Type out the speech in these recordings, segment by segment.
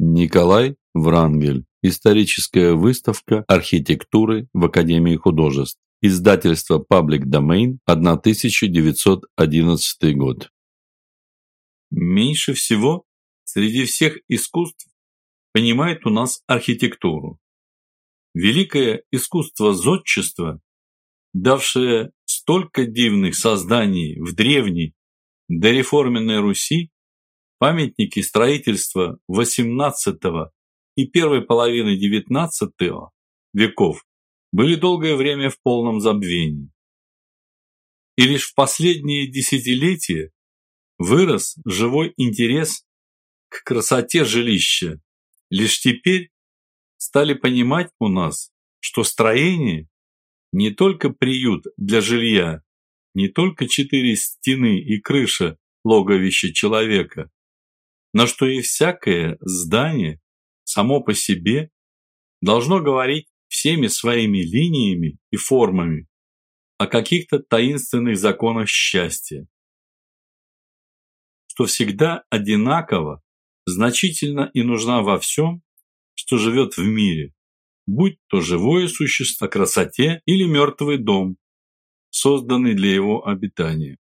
Николай Врангель. Историческая выставка архитектуры в Академии художеств. Издательство Public Domain, 1911 год. Меньше всего среди всех искусств понимает у нас архитектуру. Великое искусство зодчества, давшее столько дивных созданий в древней дореформенной Руси, памятники строительства XVIII и первой половины XIX веков были долгое время в полном забвении. И лишь в последние десятилетия вырос живой интерес к красоте жилища. Лишь теперь стали понимать у нас, что строение не только приют для жилья, не только четыре стены и крыша логовища человека, но что и всякое здание само по себе должно говорить всеми своими линиями и формами о каких-то таинственных законах счастья, что всегда одинаково, значительно и нужна во всем, что живет в мире, будь то живое существо красоте или мертвый дом, созданный для его обитания.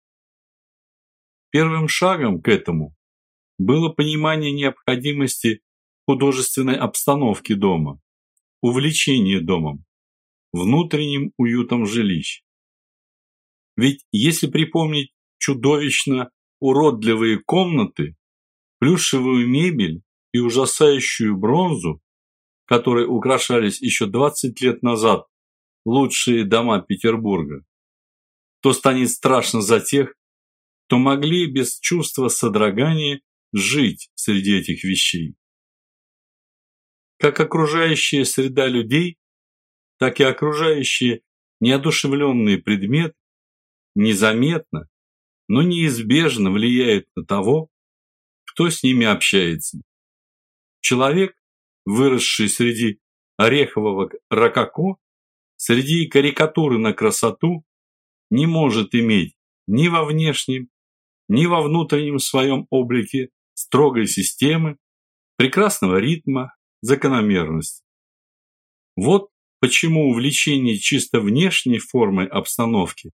Первым шагом к этому было понимание необходимости художественной обстановки дома, увлечение домом, внутренним уютом жилищ. Ведь если припомнить чудовищно уродливые комнаты, плюшевую мебель и ужасающую бронзу, которой украшались еще 20 лет назад лучшие дома Петербурга, то станет страшно за тех, кто могли без чувства содрогания жить среди этих вещей. Как окружающая среда людей, так и окружающие неодушевленные предметы незаметно, но неизбежно влияют на того, кто с ними общается. Человек, выросший среди орехового рококо, среди карикатуры на красоту, не может иметь ни во внешнем, ни во внутреннем своем облике строгой системы, прекрасного ритма, закономерности. Вот почему увлечение чисто внешней формой обстановки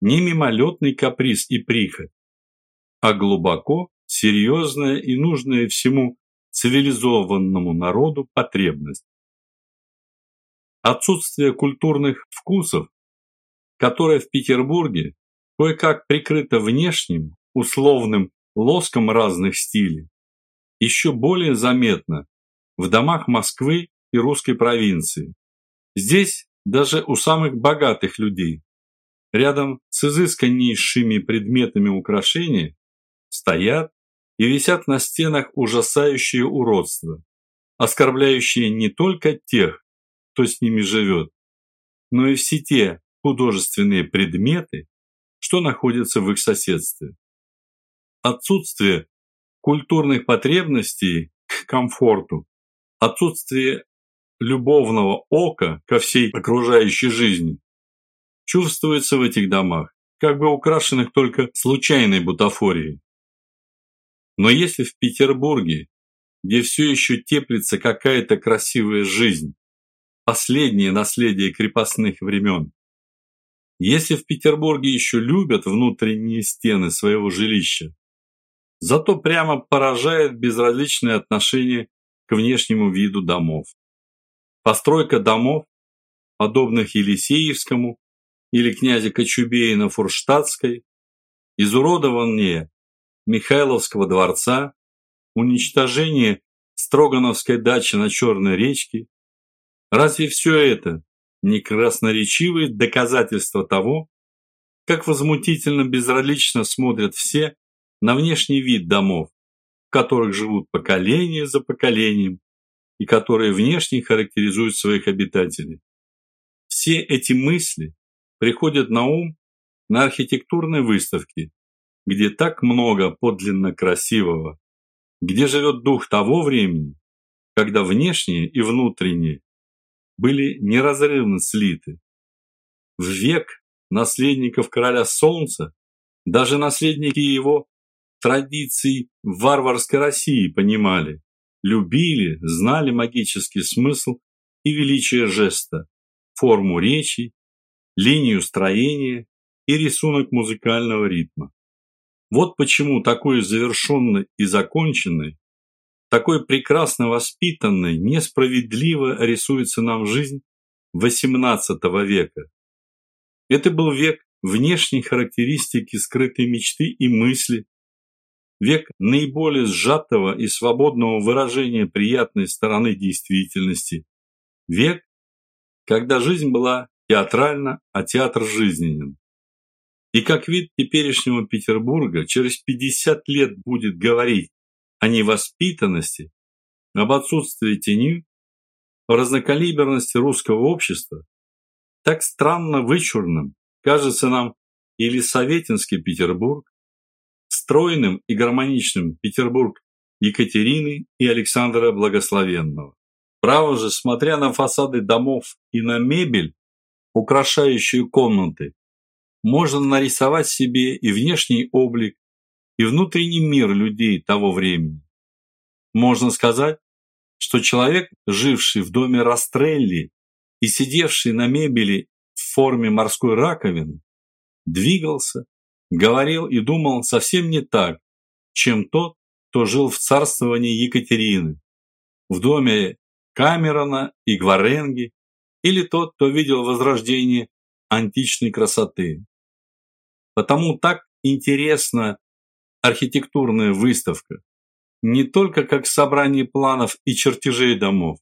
не мимолетный каприз и прихоть, а глубоко серьезная и нужная всему цивилизованному народу потребность. Отсутствие культурных вкусов, которое в Петербурге кое-как прикрыто внешним, условным лоском разных стилей, еще более заметно в домах Москвы и русской провинции. Здесь даже у самых богатых людей, рядом с изысканнейшими предметами украшения, стоят и висят на стенах ужасающие уродства, оскорбляющие не только тех, кто с ними живет, но и все те художественные предметы, что находятся в их соседстве. Отсутствие культурных потребностей к комфорту, отсутствие любовного ока ко всей окружающей жизни чувствуется в этих домах, как бы украшенных только случайной бутафорией. Но если в Петербурге, где все еще теплится какая-то красивая жизнь, последнее наследие крепостных времен, если в Петербурге еще любят внутренние стены своего жилища, зато прямо поражает безразличное отношение к внешнему виду домов. Постройка домов, подобных Елисеевскому или князя Кочубея Фурштадтской, изуродование Михайловского дворца, уничтожение Строгановской дачи на Черной речке. Разве все это не красноречивые доказательства того, как возмутительно безразлично смотрят все на внешний вид домов, в которых живут поколение за поколением и которые внешне характеризуют своих обитателей. Все эти мысли приходят на ум на архитектурной выставке, где так много подлинно красивого, где живет дух того времени, когда внешнее и внутреннее были неразрывно слиты. В век наследников короля Солнца даже наследники его традиций варварской России понимали, любили, знали магический смысл и величие жеста, форму речи, линию строения и рисунок музыкального ритма. Вот почему такой завершенный и законченный, такой прекрасно воспитанный, несправедливо рисуется нам жизнь XVIII века. Это был век внешней характеристики скрытой мечты и мысли, век наиболее сжатого и свободного выражения приятной стороны действительности, век, когда жизнь была театральна, а театр жизненен. И как вид теперешнего Петербурга через 50 лет будет говорить о невоспитанности, об отсутствии тени, о разнокалиберности русского общества, так странно вычурным кажется нам или Советинский Петербург, стройным и гармоничным Петербург Екатерины и Александра Благословенного. Право же, смотря на фасады домов и на мебель, украшающую комнаты, можно нарисовать себе и внешний облик, и внутренний мир людей того времени. Можно сказать, что человек, живший в доме Растрелли и сидевший на мебели в форме морской раковины, двигался, говорил и думал совсем не так, чем тот, кто жил в царствовании Екатерины, в доме Камерона и Гваренги, или тот, кто видел возрождение античной красоты. Потому так интересна архитектурная выставка, не только как собрание планов и чертежей домов,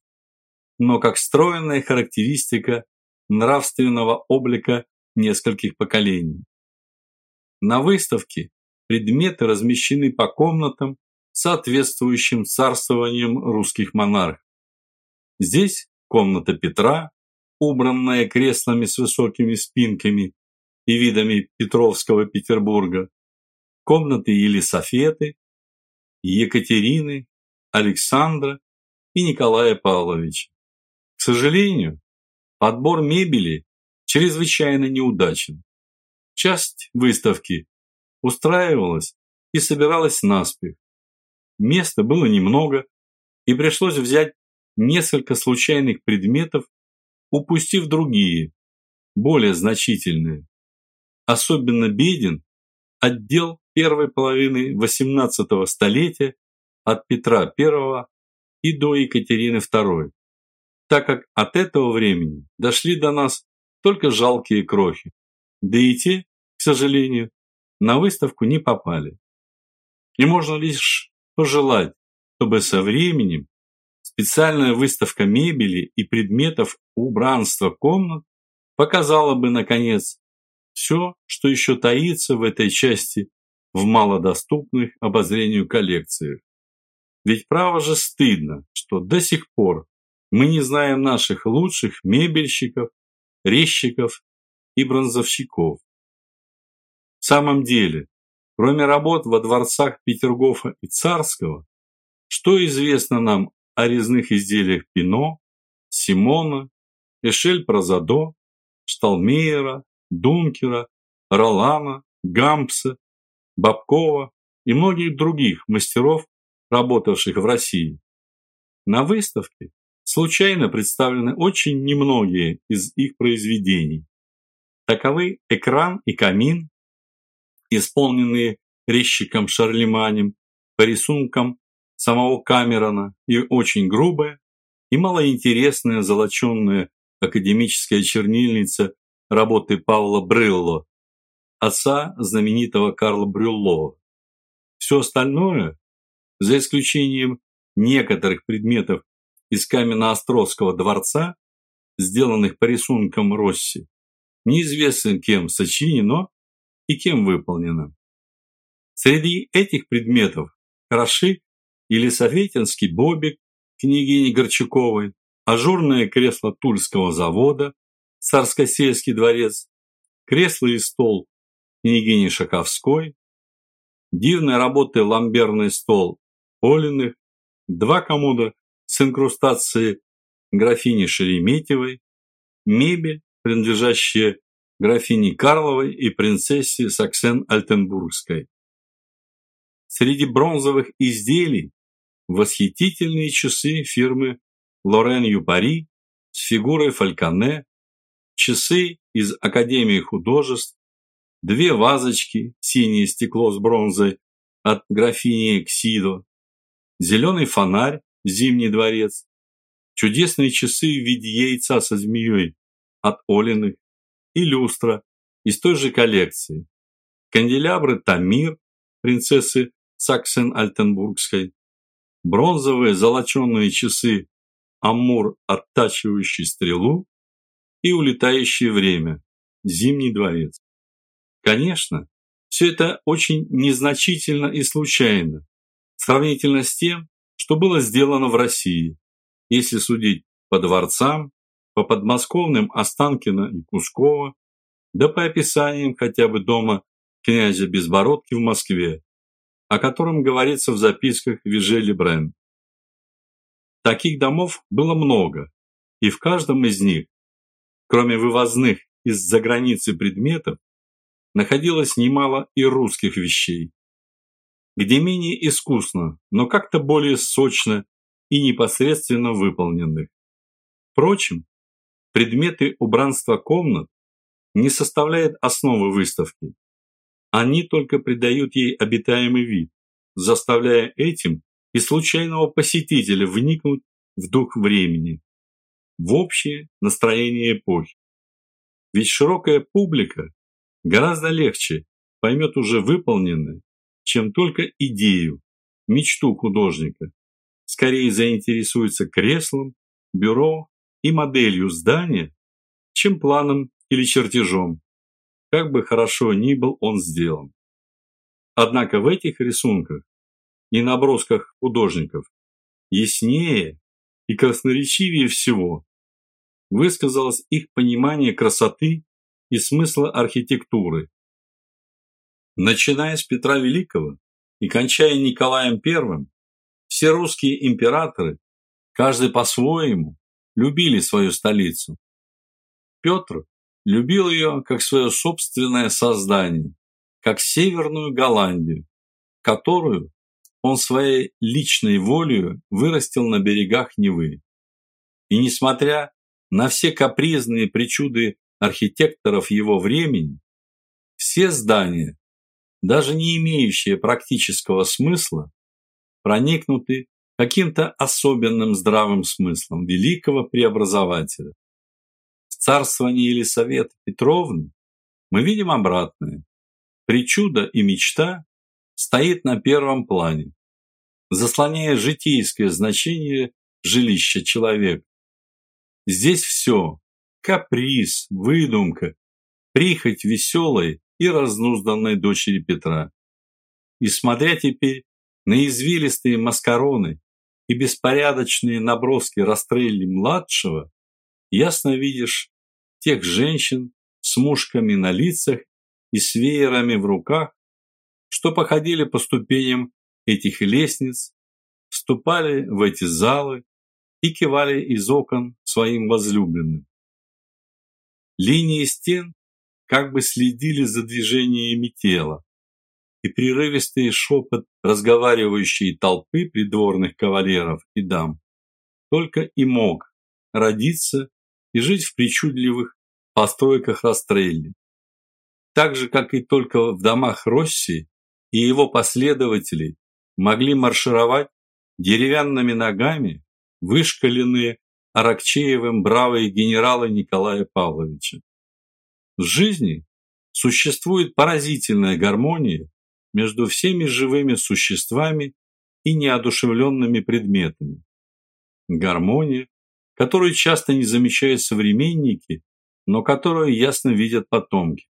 но как стройная характеристика нравственного облика нескольких поколений. На выставке предметы размещены по комнатам, соответствующим царствованием русских монархов. Здесь комната Петра, убранная креслами с высокими спинками и видами Петровского Петербурга, комнаты Елисофеты, Екатерины, Александра и Николая Павловича. К сожалению, подбор мебели чрезвычайно неудачен. Часть выставки устраивалась и собиралась наспех. Места было немного, и пришлось взять несколько случайных предметов, упустив другие, более значительные. Особенно беден отдел первой половины XVIII столетия от Петра I и до Екатерины II, так как от этого времени дошли до нас только жалкие крохи, да и те, сожалению, на выставку не попали. И можно лишь пожелать, чтобы со временем специальная выставка мебели и предметов убранства комнат показала бы, наконец, все, что еще таится в этой части в малодоступных обозрению коллекциях. Ведь право же стыдно, что до сих пор мы не знаем наших лучших мебельщиков, резчиков и бронзовщиков. Самом деле, кроме работ во дворцах Петергофа и Царского, что известно нам о резных изделиях Пино, Симона, Эшель-Прозадо, Шталмейера, Дункера, Ролана, Гампса Бабкова и многих других мастеров, работавших в России. На выставке случайно представлены очень немногие из их произведений. Таковы экран и камин, исполненные резчиком Шарлеманем по рисункам самого Камерона и очень грубая и малоинтересная золоченная академическая чернильница работы Павла Брылло отца знаменитого Карла Брюллова. Все остальное, за исключением некоторых предметов из Каменноостровского дворца, сделанных по рисункам Росси, неизвестно кем сочинено и кем выполнено. Среди этих предметов хороши Елисаветинский бобик княгини Горчаковой, ажурное кресло Тульского завода, Царскосельский дворец, кресло и стол княгини Шаковской, дивной работы ламберный стол Полиных, два комода с инкрустацией графини Шереметьевой, мебель, принадлежащая графине Карловой и принцессе Саксен-Альтенбургской. Среди бронзовых изделий восхитительные часы фирмы Лорен Юпари с фигурой фальконе, часы из Академии художеств, две вазочки, синее стекло с бронзой от графини Ксидо, зеленый фонарь, зимний дворец, чудесные часы в виде яйца со змеей от Олиных и люстра из той же коллекции, канделябры Тамир, принцессы Саксен-Альтенбургской, бронзовые золоченые часы Амур, оттачивающий стрелу, и улетающее время, Зимний дворец. Конечно, все это очень незначительно и случайно, сравнительно с тем, что было сделано в России, если судить по дворцам, по подмосковным Останкино и Кускова, да по описаниям хотя бы дома князя Безбородки в Москве, о котором говорится в записках Вижели Брен. Таких домов было много, и в каждом из них, кроме вывозных из-за границы предметов, находилось немало и русских вещей, где менее искусно, но как-то более сочно и непосредственно выполненных. Впрочем, предметы убранства комнат не составляют основы выставки. Они только придают ей обитаемый вид, заставляя этим и случайного посетителя вникнуть в дух времени, в общее настроение эпохи. Ведь широкая публика гораздо легче поймет уже выполненное, чем только идею, мечту художника. Скорее заинтересуется креслом, бюро и моделью здания, чем планом или чертежом, как бы хорошо ни был он сделан. Однако в этих рисунках и набросках художников яснее и красноречивее всего высказалось их понимание красоты и смысла архитектуры. Начиная с Петра Великого и кончая Николаем I, все русские императоры, каждый по-своему, любили свою столицу. Петр любил ее как свое собственное создание, как Северную Голландию, которую он своей личной волею вырастил на берегах Невы. И несмотря на все капризные причуды архитекторов его времени, все здания, даже не имеющие практического смысла, проникнуты каким-то особенным здравым смыслом великого преобразователя. В царствовании Елисаветы Петровны мы видим обратное. Причуда и мечта стоит на первом плане, заслоняя житейское значение жилища человека. Здесь все – каприз, выдумка, прихоть веселой и разнузданной дочери Петра. И смотря теперь на извилистые маскароны и беспорядочные наброски Растрелли-младшего, ясно видишь тех женщин с мушками на лицах и с веерами в руках, что походили по ступеням этих лестниц, вступали в эти залы и кивали из окон своим возлюбленным. Линии стен как бы следили за движениями тела, и прерывистый шепот разговаривающей толпы придворных кавалеров и дам только и мог родиться и жить в причудливых постройках Растрелли. Так же, как и только в домах Росси и его последователей могли маршировать деревянными ногами вышкаленные Аракчеевым бравые генералы Николая Павловича. В жизни существует поразительная гармония между всеми живыми существами и неодушевленными предметами. Гармония, которую часто не замечают современники, но которую ясно видят потомки.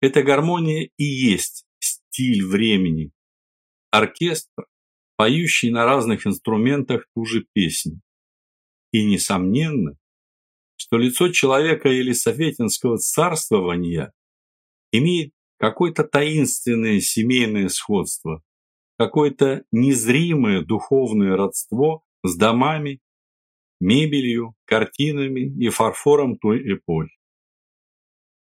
Эта гармония и есть стиль времени. Оркестр, поющий на разных инструментах ту же песню. И несомненно, что лицо человека или советинского царствования имеет какое-то таинственное семейное сходство, какое-то незримое духовное родство с домами, мебелью, картинами и фарфором той эпохи.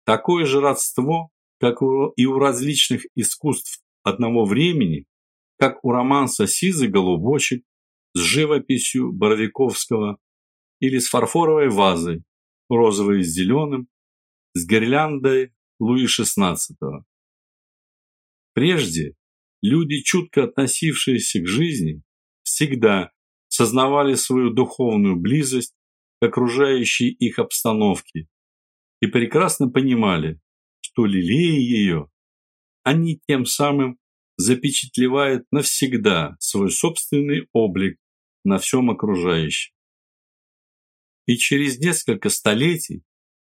Такое же родство, как и у различных искусств одного времени, как у романса «Сизый голубочек» с живописью Боровиковского или с фарфоровой вазой, розовой с зеленым, с гирляндой Луи XVI. Прежде люди, чутко относившиеся к жизни, всегда сознавали свою духовную близость к окружающей их обстановке и прекрасно понимали, что лелея ее, они тем самым запечатлевают навсегда свой собственный облик на всем окружающем. И через несколько столетий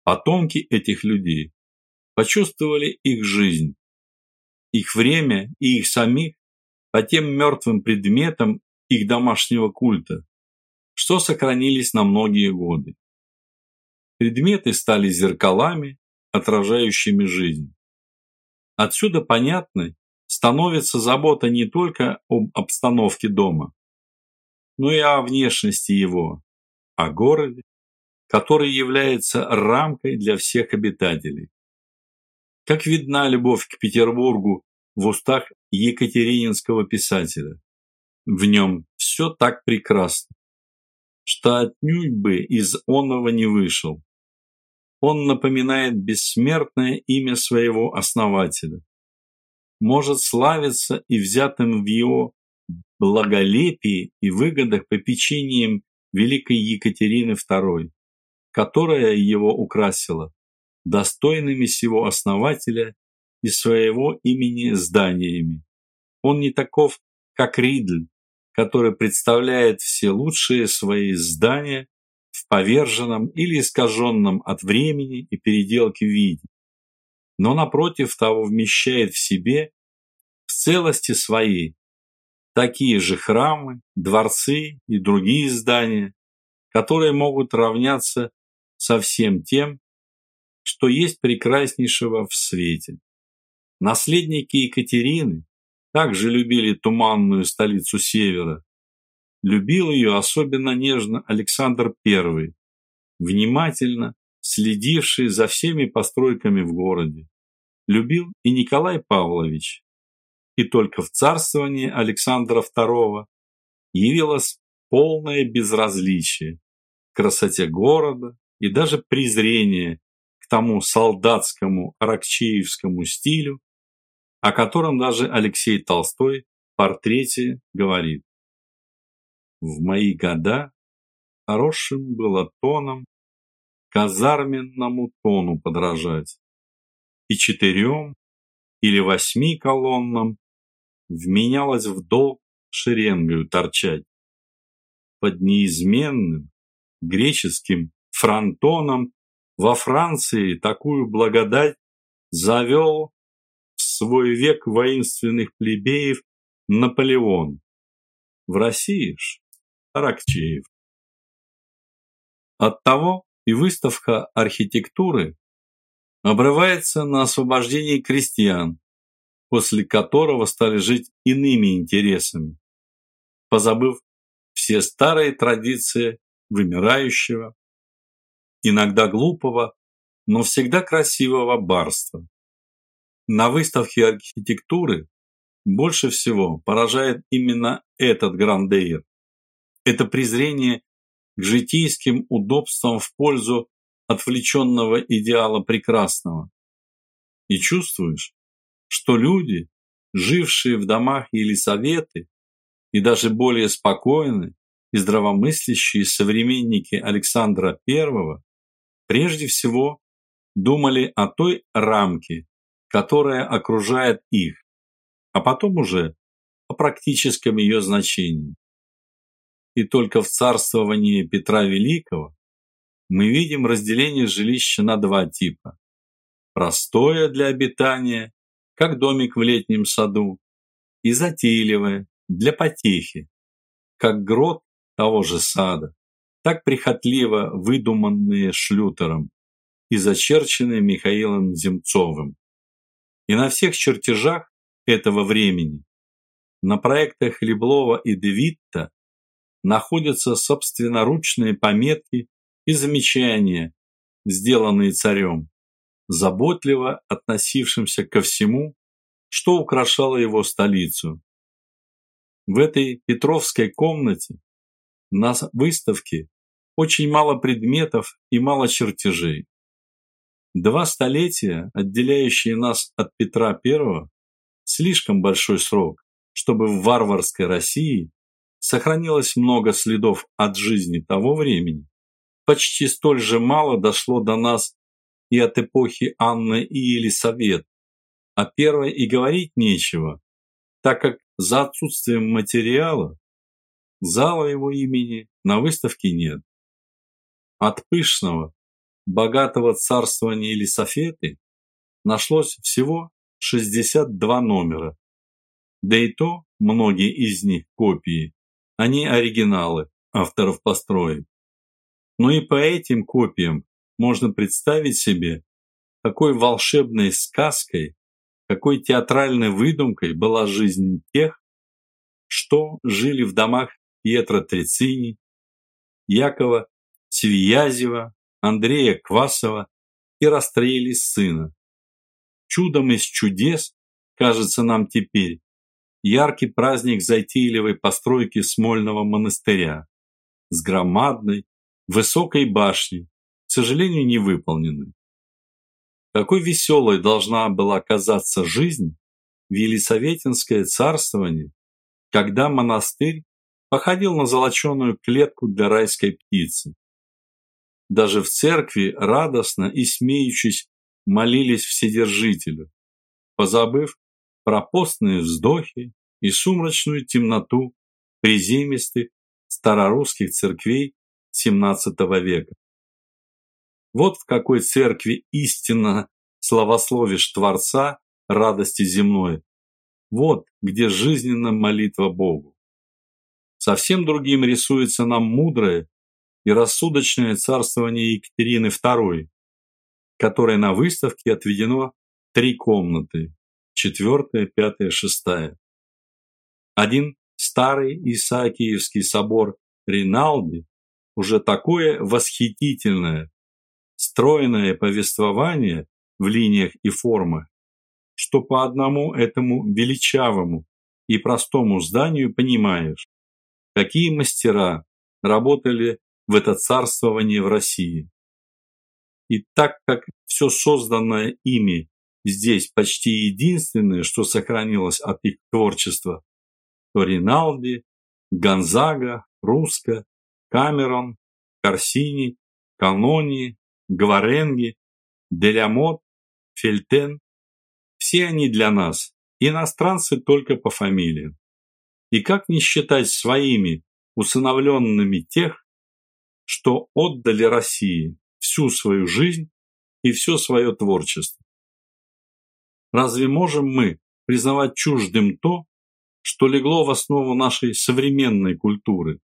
потомки этих людей почувствовали их жизнь, их время и их самих по тем мертвым предметам их домашнего культа, что сохранились на многие годы. Предметы стали зеркалами, отражающими жизнь. Отсюда понятной становится забота не только об обстановке дома, но и о внешности его, о городе, который является рамкой для всех обитателей. Как видна любовь к Петербургу в устах екатерининского писателя. В нем все так прекрасно, что отнюдь бы из оного не вышел. Он напоминает бессмертное имя своего основателя. Может славиться и взятым в его благолепии и выгодах попечением великой Екатерины II, которая его украсила достойными сего основателя и своего имени зданиями. Он не таков, как Ридль, который представляет все лучшие свои здания в поверженном или искаженном от времени и переделки виде, но напротив того вмещает в себе в целости своей такие же храмы, дворцы и другие здания, которые могут равняться со всем тем, что есть прекраснейшего в свете. Наследники Екатерины также любили туманную столицу Севера. Любил ее особенно нежно Александр I, внимательно следивший за всеми постройками в городе. Любил и Николай Павлович. И только в царствовании Александра II явилось полное безразличие к красоте города и даже презрение тому солдатскому аракчеевскому стилю, о котором даже Алексей Толстой в портрете говорит. В мои года хорошим было тоном казарменному тону подражать и четырем или восьми колоннам вменялось в долг шеренгою торчать. Под неизменным греческим фронтоном во Франции такую благодать завел свой век воинственных плебеев Наполеон. В России ж Аракчеев. Оттого и выставка архитектуры обрывается на освобождении крестьян, после которого стали жить иными интересами, позабыв все старые традиции вымирающего, иногда глупого, но всегда красивого барства. На выставке архитектуры больше всего поражает именно этот грандеир. Это презрение к житейским удобствам в пользу отвлеченного идеала прекрасного. И чувствуешь, что люди, жившие в домах или советы, и даже более спокойны и здравомыслящие современники Александра I, прежде всего думали о той рамке, которая окружает их, а потом уже о практическом ее значении. И только в царствовании Петра Великого мы видим разделение жилища на два типа. Простое для обитания, как домик в летнем саду, и затейливое, для потехи, как грот того же сада, так прихотливо выдуманные Шлютером и зачерченные Михаилом Земцовым. И на всех чертежах этого времени, на проектах Леблова и Девитта находятся собственноручные пометки и замечания, сделанные царем, заботливо относившимся ко всему, что украшало его столицу. В этой Петровской комнате на выставке очень мало предметов и мало чертежей. Два столетия, отделяющие нас от Петра I, слишком большой срок, чтобы в варварской России сохранилось много следов от жизни того времени. Почти столь же мало дошло до нас и от эпохи Анны и Елисавет, а первой и говорить нечего, так как за отсутствием материала зала его имени на выставке нет. От пышного, богатого царствования Елисафеты нашлось всего 62 номера, да и то многие из них копии, они оригиналы авторов построек. Но и по этим копиям можно представить себе, какой волшебной сказкой, какой театральной выдумкой была жизнь тех, что жили в домах Пьетро Трицини, Якова Свиязева, Андрея Квасова и расстрелили сына. Чудом из чудес, кажется нам теперь, яркий праздник затейливой постройки Смольного монастыря с громадной, высокой башней, к сожалению, не выполненной. Какой веселой должна была казаться жизнь в Елисаветинское царствование, когда монастырь походил на золоченую клетку для райской птицы. Даже в церкви радостно и смеючись молились Вседержителю, позабыв про постные вздохи и сумрачную темноту приземистых старорусских церквей XVII века. Вот в какой церкви истинно славословишь Творца радости земной. Вот где жизненная молитва Богу. Совсем другим рисуется нам мудрое и рассудочное царствование Екатерины II, которой на выставке отведено три комнаты – четвертая, пятая, шестая. Один старый Исаакиевский собор Риналди уже такое восхитительное, стройное повествование в линиях и формах, что по одному этому величавому и простому зданию понимаешь, какие мастера работали в это царствование в России. И так как все созданное ими здесь почти единственное, что сохранилось от их творчества, то Риналди, Гонзага, Русско, Камерон, Корсини, Канони, Гваренги, Делямот, Фельтен – все они для нас, иностранцы только по фамилиям. И как не считать своими усыновленными тех, что отдали России всю свою жизнь и все свое творчество. Разве можем мы признавать чуждым то, что легло в основу нашей современной культуры?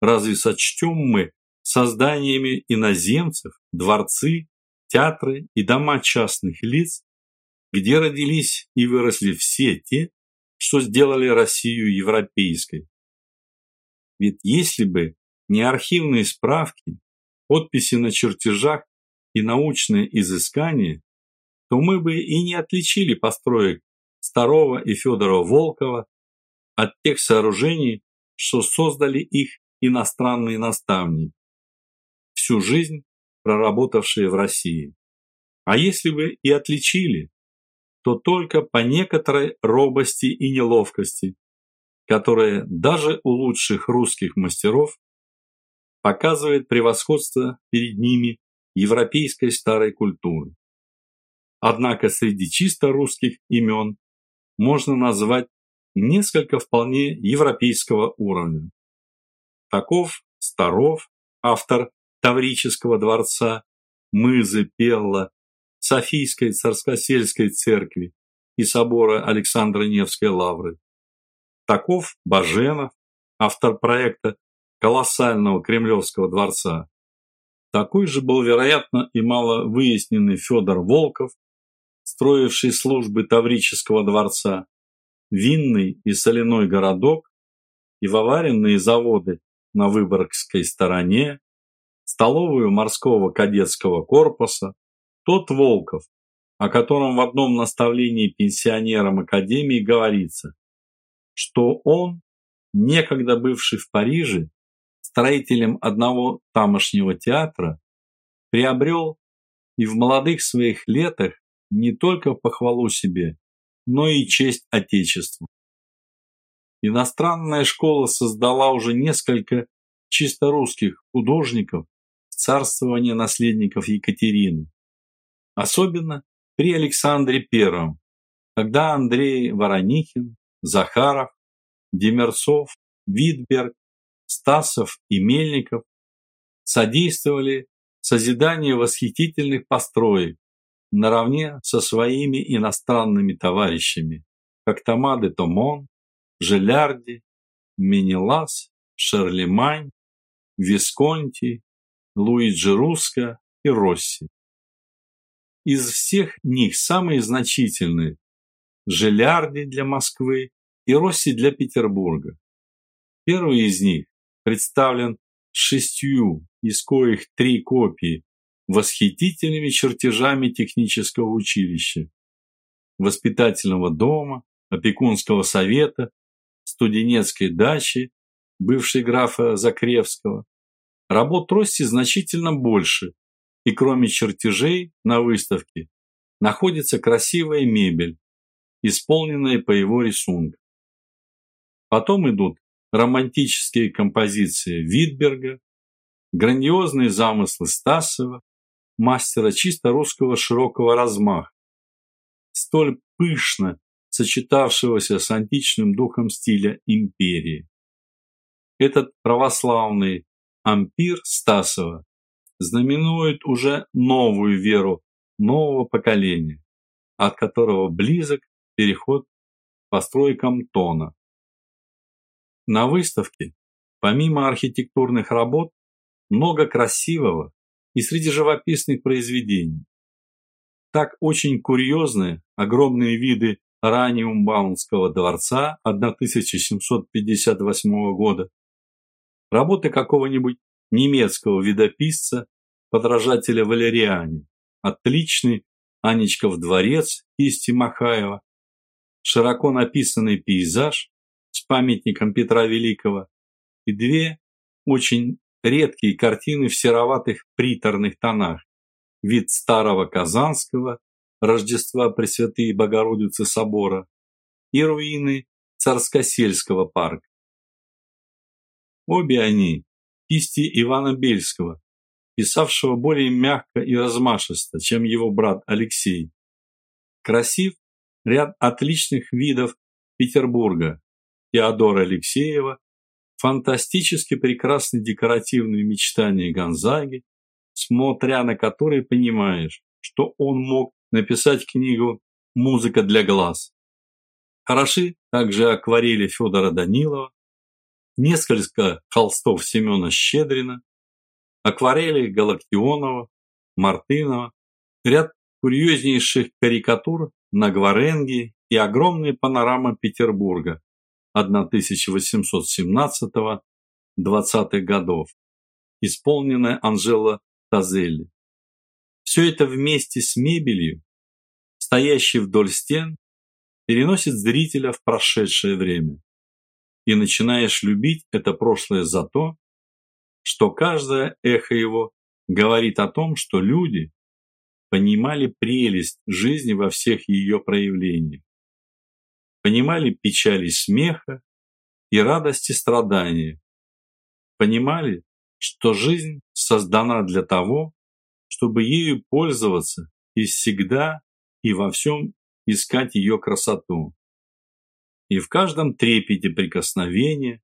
Разве сочтем мы созданиями иноземцев дворцы, театры и дома частных лиц, где родились и выросли все те, что сделали Россию европейской? Ведь если бы не архивные справки, подписи на чертежах и научные изыскания, то мы бы и не отличили построек Старого и Федора Волкова от тех сооружений, что создали их иностранные наставники, всю жизнь проработавшие в России. А если бы и отличили, то только по некоторой робости и неловкости, которая даже у лучших русских мастеров показывает превосходство перед ними европейской старой культуры. Однако среди чисто русских имен можно назвать несколько вполне европейского уровня. Таков Старов, автор Таврического дворца, Мызы Пелла, Софийской царскосельской церкви и собора Александра Невской лавры. Таков Баженов, автор проекта колоссального Кремлевского дворца. Такой же был, вероятно, и мало выясненный Федор Волков, строивший службы Таврического дворца, винный и соляной городок и воваренные заводы на Выборгской стороне, столовую морского кадетского корпуса, тот Волков, о котором в одном наставлении пенсионерам Академии говорится, что он некогда бывший в Париже, строителем одного тамошнего театра, приобрел и в молодых своих летах не только похвалу себе, но и честь Отечеству. Иностранная школа создала уже несколько чисто русских художников в царствование наследников Екатерины. Особенно при Александре I, когда Андрей Воронихин, Захаров, Демерцов, Витберг, Стасов и Мельников содействовали созиданию восхитительных построек наравне со своими иностранными товарищами, как Тома Томон, Желярди, Менелас, Шарлемань, Висконти, Луиджи Русско и Росси. Из всех них самые значительные – Желярди для Москвы и Росси для Петербурга. Первый из них представлен шестью, из коих три копии восхитительными чертежами технического училища, воспитательного дома, опекунского совета, студенецкой дачи, бывшей графа Закревского. Работ Рости значительно больше, и кроме чертежей на выставке находится красивая мебель, исполненная по его рисунку. Потом идут романтические композиции Витберга, грандиозные замыслы Стасова, мастера чисто русского широкого размаха, столь пышно сочетавшегося с античным духом стиля империи. Этот православный ампир Стасова знаменует уже новую веру нового поколения, от которого близок переход к постройкам тона. На выставке, помимо архитектурных работ, много красивого и среди живописных произведений. Так очень курьезны огромные виды Раниумбаунского дворца 1758 года, работы какого-нибудь немецкого видописца, подражателя Валериане, отличный Анечков дворец кисти Махаева, широко написанный пейзаж с памятником Петра Великого и две очень редкие картины в сероватых приторных тонах. Вид старого Казанского, Рождества Пресвятые Богородицы собора и руины Царскосельского парка. Обе они – кисти Ивана Бельского, писавшего более мягко и размашисто, чем его брат Алексей. Красив ряд отличных видов Петербурга, Теодора Алексеева, фантастически прекрасные декоративные мечтания Гонзаги, смотря на которые понимаешь, что он мог написать книгу «Музыка для глаз». Хороши также акварели Федора Данилова, несколько холстов Семена Щедрина, акварели Галактионова, Мартынова, ряд курьезнейших карикатур на Гваренге и огромная панорама Петербурга 1817-20-х годов, исполненная Анжела Тазелли. Все это вместе с мебелью, стоящей вдоль стен, переносит зрителя в прошедшее время. И начинаешь любить это прошлое за то, что каждое эхо его говорит о том, что люди понимали прелесть жизни во всех ее проявлениях, понимали печали смеха и радости страдания, понимали, что жизнь создана для того, чтобы ею пользоваться и всегда и во всем искать ее красоту. И в каждом трепете прикосновения,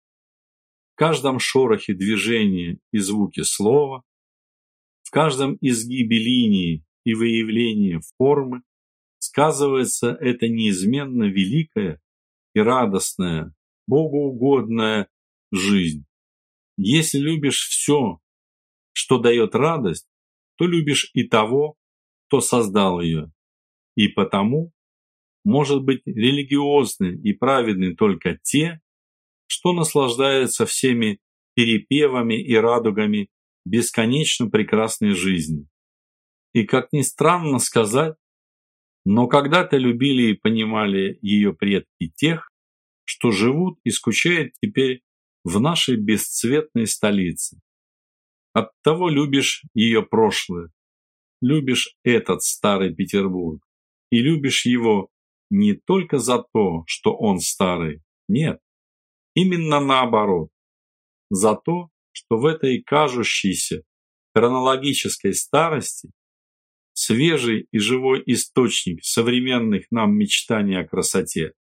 в каждом шорохе движения и звуке слова, в каждом изгибе линии и выявлении формы сказывается эта неизменно великая и радостная, богоугодная жизнь. Если любишь все, что дает радость, то любишь и того, кто создал ее. И потому, может быть, религиозны и праведны только те, что наслаждаются всеми перепевами и радугами бесконечно прекрасной жизни. И, как ни странно сказать, но когда-то любили и понимали ее предки тех, что живут и скучают теперь в нашей бесцветной столице. Оттого любишь ее прошлое, любишь этот старый Петербург и любишь его не только за то, что он старый, нет, именно наоборот, за то, что в этой кажущейся хронологической старости свежий и живой источник современных нам мечтаний о красоте.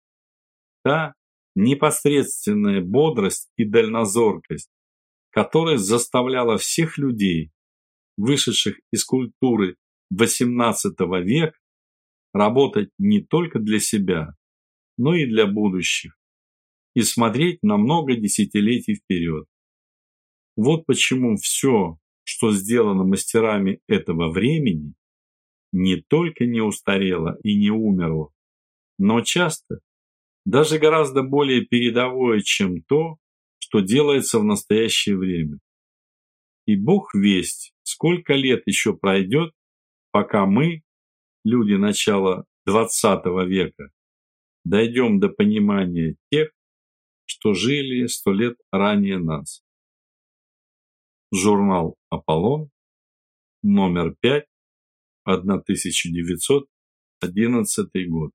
Та непосредственная бодрость и дальнозоркость, которая заставляла всех людей, вышедших из культуры XVIII века, работать не только для себя, но и для будущих, и смотреть на много десятилетий вперед. Вот почему все, что сделано мастерами этого времени, не только не устарело и не умерло, но часто даже гораздо более передовое, чем то, что делается в настоящее время. И Бог весть, сколько лет еще пройдет, пока мы, люди начала XX века, дойдем до понимания тех, что жили сто лет ранее нас. Журнал «Аполлон», номер 5, 1911 год.